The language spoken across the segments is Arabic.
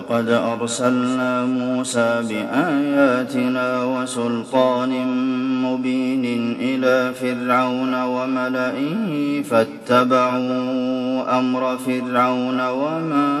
ولقد أرسلنا موسى بآياتنا وسلطان مبين إلى فرعون وملئه فاتبعوا أمر فرعون وما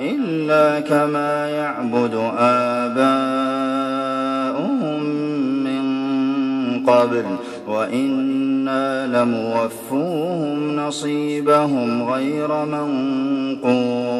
إلا كما يعبد آباؤهم من قبل وإنا لموفوهم نصيبهم غير منقوص.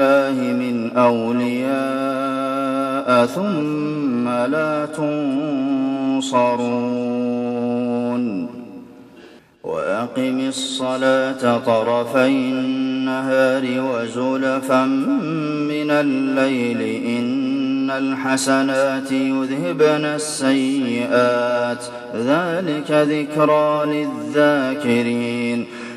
الله من أولياء ثم لا تنصرون. وأقم الصلاة طرفي النهار وزلفا من الليل. إن الحسنات يذهبن السيئات. ذلك ذكرى للذاكرين.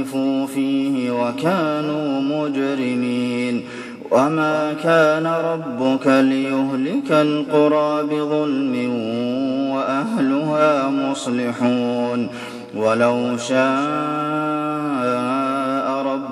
أترفوا فيه وكانوا مجرمين. وما كان ربك ليهلك القرى بظلم وأهلها مصلحون. ولو شاء